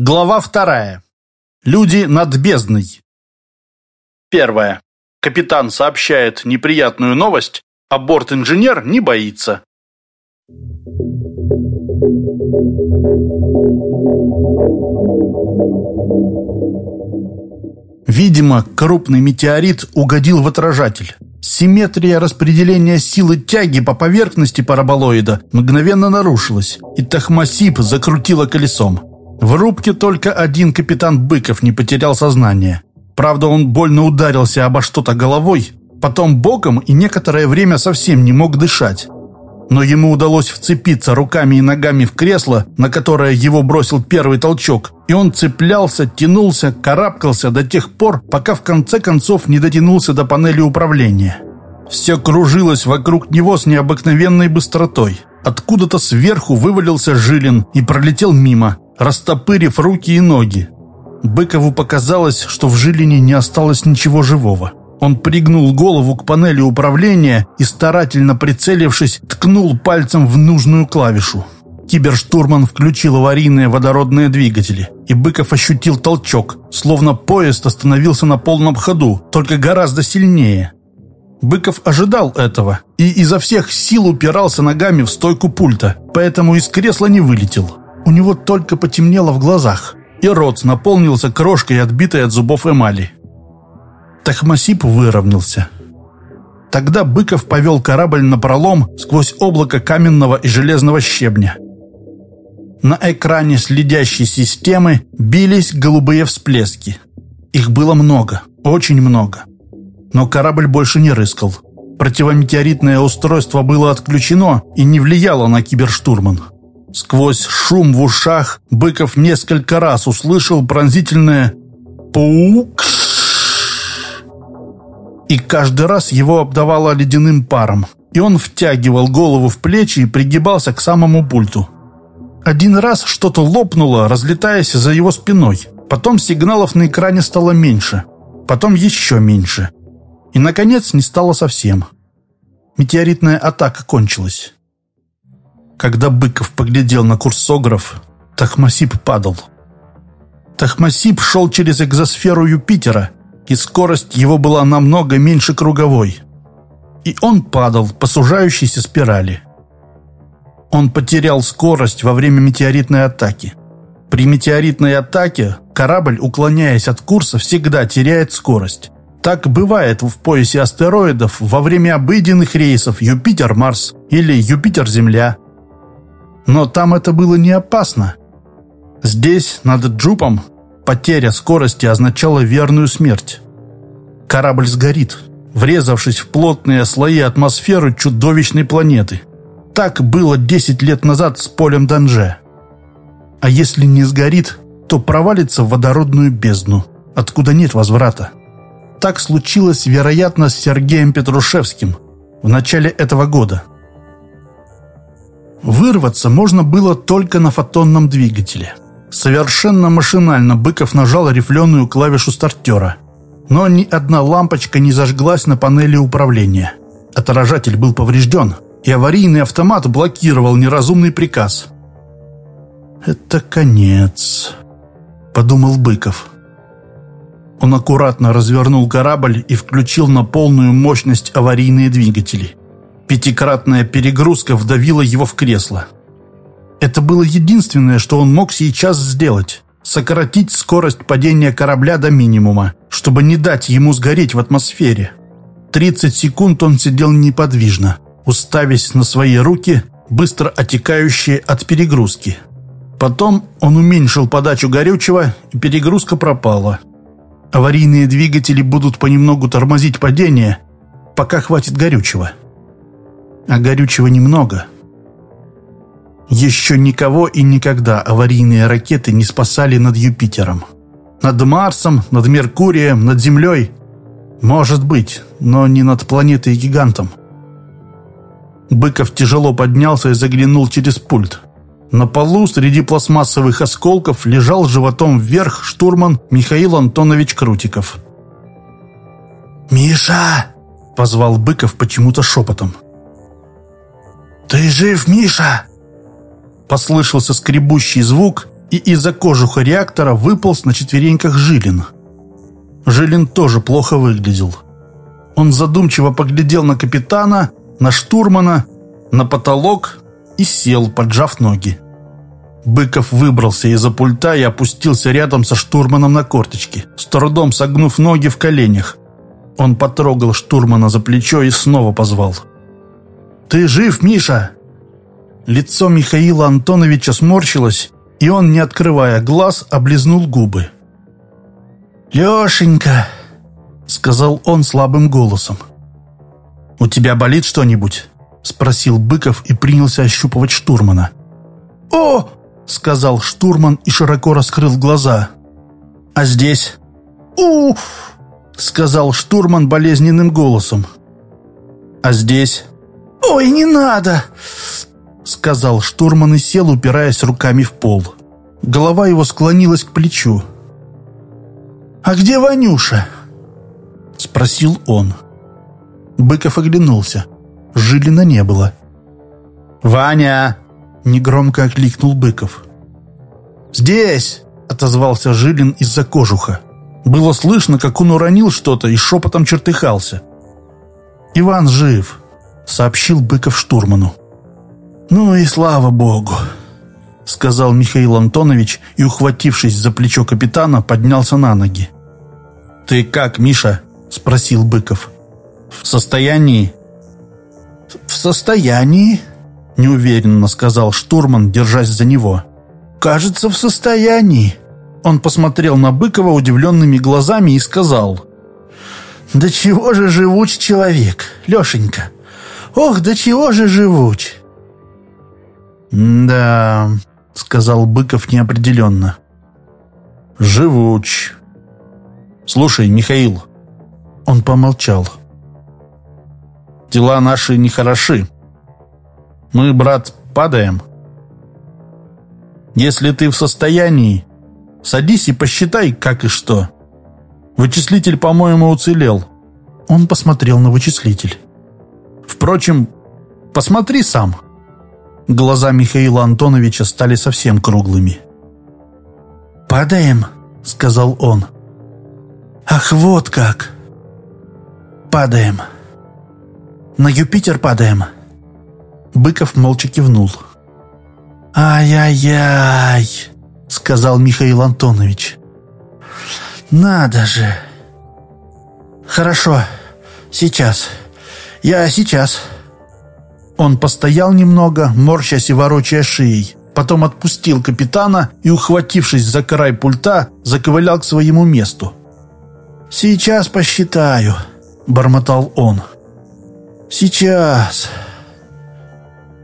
Глава вторая. Люди над бездной. Первое. Капитан сообщает неприятную новость, а борт-инженер не боится. Видимо, крупный метеорит угодил в отражатель. Симметрия распределения силы тяги по поверхности параболоида мгновенно нарушилась, и Тахмасип закрутила колесом. В рубке только один капитан Быков не потерял сознание. Правда, он больно ударился обо что-то головой, потом боком и некоторое время совсем не мог дышать. Но ему удалось вцепиться руками и ногами в кресло, на которое его бросил первый толчок, и он цеплялся, тянулся, карабкался до тех пор, пока в конце концов не дотянулся до панели управления. Все кружилось вокруг него с необыкновенной быстротой. Откуда-то сверху вывалился Жилин и пролетел мимо, растопырив руки и ноги. Быкову показалось, что в Жилине не осталось ничего живого. Он пригнул голову к панели управления и, старательно прицелившись, ткнул пальцем в нужную клавишу. Киберштурман включил аварийные водородные двигатели, и Быков ощутил толчок, словно поезд остановился на полном ходу, только гораздо сильнее. Быков ожидал этого и изо всех сил упирался ногами в стойку пульта, поэтому из кресла не вылетел. У него только потемнело в глазах, и рот наполнился крошкой, отбитой от зубов эмали. Тахмасип выровнялся. Тогда Быков повел корабль на пролом сквозь облако каменного и железного щебня. На экране следящей системы бились голубые всплески. Их было много, очень много. Но корабль больше не рыскал. Противометеоритное устройство было отключено и не влияло на киберштурман. Сквозь шум в ушах Быков несколько раз услышал пронзительное «паук». И каждый раз его обдавало ледяным паром, и он втягивал голову в плечи и пригибался к самому пульту. Один раз что-то лопнуло, разлетаясь за его спиной. Потом сигналов на экране стало меньше. Потом еще меньше. И, наконец, не стало совсем. Метеоритная атака кончилась. Когда Быков поглядел на курсограф, Тахмасип падал. Тахмасип шел через экзосферу Юпитера, и скорость его была намного меньше круговой. И он падал по сужающейся спирали. Он потерял скорость во время метеоритной атаки. При метеоритной атаке корабль, уклоняясь от курса, всегда теряет скорость. Так бывает в поясе астероидов во время обыденных рейсов Юпитер-Марс или Юпитер-Земля – но там это было не опасно. Здесь, над Джупом, потеря скорости означала верную смерть. Корабль сгорит, врезавшись в плотные слои атмосферы чудовищной планеты. Так было 10 лет назад с полем Данже. А если не сгорит, то провалится в водородную бездну, откуда нет возврата. Так случилось, вероятно, с Сергеем Петрушевским в начале этого года – Вырваться можно было только на фотонном двигателе. Совершенно машинально Быков нажал рифленую клавишу стартера. Но ни одна лампочка не зажглась на панели управления. Отражатель был поврежден, и аварийный автомат блокировал неразумный приказ. «Это конец», — подумал Быков. Он аккуратно развернул корабль и включил на полную мощность аварийные двигатели. Пятикратная перегрузка вдавила его в кресло. Это было единственное, что он мог сейчас сделать. Сократить скорость падения корабля до минимума, чтобы не дать ему сгореть в атмосфере. 30 секунд он сидел неподвижно, уставясь на свои руки, быстро отекающие от перегрузки. Потом он уменьшил подачу горючего, и перегрузка пропала. Аварийные двигатели будут понемногу тормозить падение, пока хватит горючего а горючего немного. Еще никого и никогда аварийные ракеты не спасали над Юпитером. Над Марсом, над Меркурием, над Землей. Может быть, но не над планетой-гигантом. Быков тяжело поднялся и заглянул через пульт. На полу среди пластмассовых осколков лежал животом вверх штурман Михаил Антонович Крутиков. «Миша!» — позвал Быков почему-то шепотом. «Ты жив, Миша?» Послышался скребущий звук, и из-за кожуха реактора выполз на четвереньках Жилин. Жилин тоже плохо выглядел. Он задумчиво поглядел на капитана, на штурмана, на потолок и сел, поджав ноги. Быков выбрался из-за пульта и опустился рядом со штурманом на корточки, с трудом согнув ноги в коленях. Он потрогал штурмана за плечо и снова позвал. «Ты жив, Миша?» Лицо Михаила Антоновича сморщилось, и он, не открывая глаз, облизнул губы. «Лешенька!» — сказал он слабым голосом. «У тебя болит что-нибудь?» — спросил Быков и принялся ощупывать штурмана. «О!» — сказал штурман и широко раскрыл глаза. «А здесь?» «Уф!» — сказал штурман болезненным голосом. «А здесь?» «Ой, не надо!» — сказал штурман и сел, упираясь руками в пол. Голова его склонилась к плечу. «А где Ванюша?» — спросил он. Быков оглянулся. Жилина не было. «Ваня!» — негромко окликнул Быков. «Здесь!» — отозвался Жилин из-за кожуха. Было слышно, как он уронил что-то и шепотом чертыхался. «Иван жив!» Сообщил Быков штурману. «Ну и слава богу!» сказал Михаил Антонович и, ухватившись за плечо капитана, поднялся на ноги. «Ты как, Миша?» – спросил Быков. «В состоянии?» «В состоянии?» – неуверенно сказал штурман, держась за него. «Кажется, в состоянии». Он посмотрел на Быкова удивленными глазами и сказал. «Да чего же живуч человек, Лешенька? Ох, до чего же живуч!» «Да», — сказал Быков неопределенно. «Живуч. Слушай, Михаил». Он помолчал. «Дела наши нехороши. Мы, брат, падаем. Если ты в состоянии, садись и посчитай, как и что. Вычислитель, по-моему, уцелел». Он посмотрел на вычислитель. Впрочем, посмотри сам». Глаза Михаила Антоновича стали совсем круглыми. «Падаем», — сказал он. «Ах, вот как!» «Падаем. На Юпитер падаем». Быков молча кивнул. «Ай-яй-яй», — сказал Михаил Антонович. «Надо же!» «Хорошо, сейчас». «Я сейчас». Он постоял немного, морщась и ворочая шеей, потом отпустил капитана и, ухватившись за край пульта, заковылял к своему месту. «Сейчас посчитаю», — бормотал он. «Сейчас».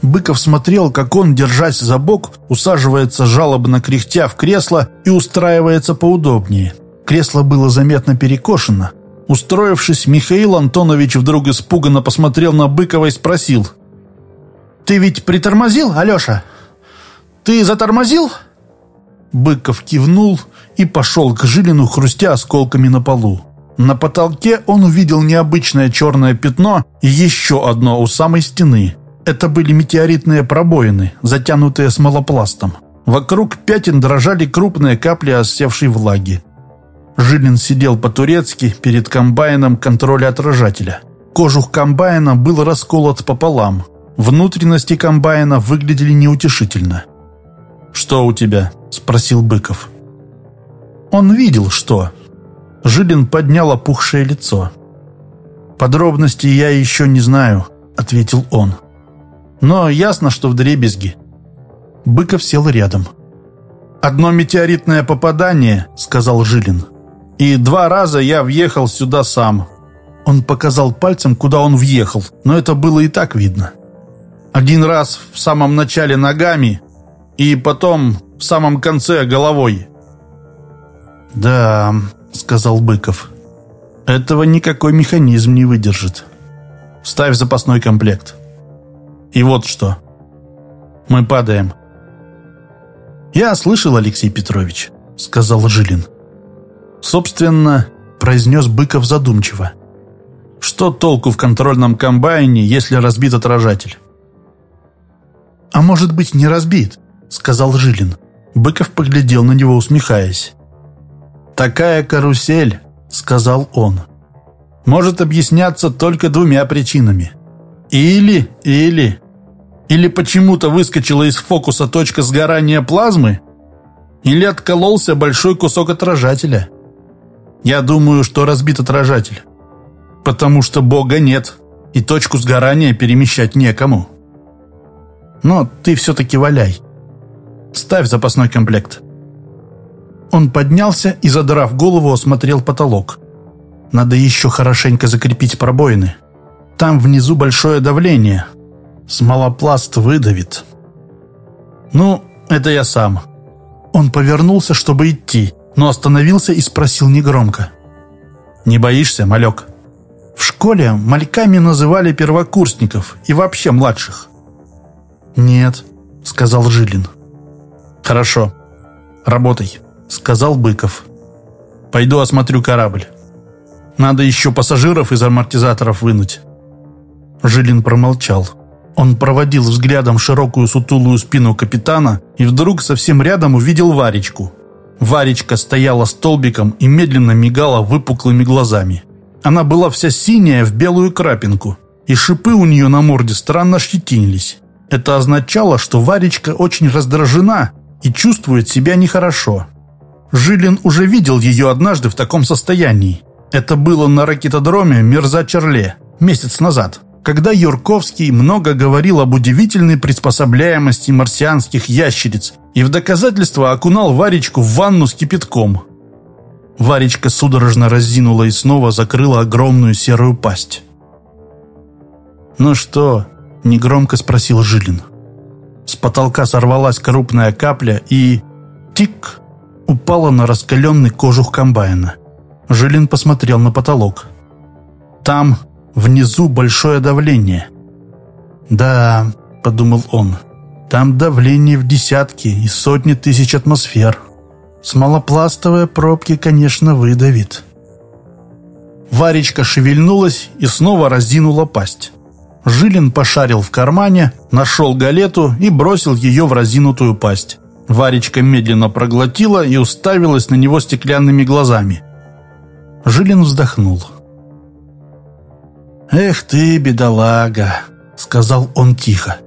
Быков смотрел, как он, держась за бок, усаживается жалобно кряхтя в кресло и устраивается поудобнее. Кресло было заметно перекошено, Устроившись, Михаил Антонович вдруг испуганно посмотрел на Быкова и спросил. «Ты ведь притормозил, Алеша? Ты затормозил?» Быков кивнул и пошел к Жилину, хрустя осколками на полу. На потолке он увидел необычное черное пятно и еще одно у самой стены. Это были метеоритные пробоины, затянутые смолопластом. Вокруг пятен дрожали крупные капли осевшей влаги. Жилин сидел по-турецки перед комбайном контроля отражателя. Кожух комбайна был расколот пополам. Внутренности комбайна выглядели неутешительно. «Что у тебя?» – спросил Быков. Он видел, что. Жилин поднял опухшее лицо. «Подробностей я еще не знаю», – ответил он. «Но ясно, что в дребезги». Быков сел рядом. «Одно метеоритное попадание», – сказал Жилин. И два раза я въехал сюда сам. Он показал пальцем, куда он въехал, но это было и так видно. Один раз в самом начале ногами, и потом в самом конце головой. «Да», — сказал Быков, — «этого никакой механизм не выдержит. Ставь запасной комплект. И вот что. Мы падаем». «Я слышал, Алексей Петрович», — сказал Жилин. Собственно, произнес Быков задумчиво. Что толку в контрольном комбайне, если разбит отражатель? «А может быть, не разбит», — сказал Жилин. Быков поглядел на него, усмехаясь. «Такая карусель», — сказал он, — «может объясняться только двумя причинами. Или, или, или почему-то выскочила из фокуса точка сгорания плазмы, или откололся большой кусок отражателя. Я думаю, что разбит отражатель, потому что Бога нет, и точку сгорания перемещать некому. Но ты все-таки валяй. Ставь запасной комплект». Он поднялся и, задрав голову, осмотрел потолок. «Надо еще хорошенько закрепить пробоины. Там внизу большое давление. Смолопласт выдавит». «Ну, это я сам». Он повернулся, чтобы идти, но остановился и спросил негромко. «Не боишься, малек?» В школе мальками называли первокурсников и вообще младших. «Нет», — сказал Жилин. «Хорошо. Работай», — сказал Быков. «Пойду осмотрю корабль. Надо еще пассажиров из амортизаторов вынуть». Жилин промолчал. Он проводил взглядом широкую сутулую спину капитана и вдруг совсем рядом увидел Варечку. Варечка стояла столбиком и медленно мигала выпуклыми глазами. Она была вся синяя в белую крапинку, и шипы у нее на морде странно щетинились. Это означало, что Варечка очень раздражена и чувствует себя нехорошо. Жилин уже видел ее однажды в таком состоянии. Это было на ракетодроме Мирза-Черле месяц назад, когда Юрковский много говорил об удивительной приспособляемости марсианских ящериц и в доказательство окунал Варечку в ванну с кипятком. Варечка судорожно разинула и снова закрыла огромную серую пасть. «Ну что?» – негромко спросил Жилин. С потолка сорвалась крупная капля и... Тик! Упала на раскаленный кожух комбайна. Жилин посмотрел на потолок. Там, внизу, большое давление. «Да», — подумал он, — «там давление в десятки и сотни тысяч атмосфер. Смолопластовые пробки, конечно, выдавит». Варечка шевельнулась и снова разинула пасть. Жилин пошарил в кармане, нашел галету и бросил ее в разинутую пасть. Варечка медленно проглотила и уставилась на него стеклянными глазами. Жилин вздохнул. «Эх ты, бедолага!» — сказал он тихо.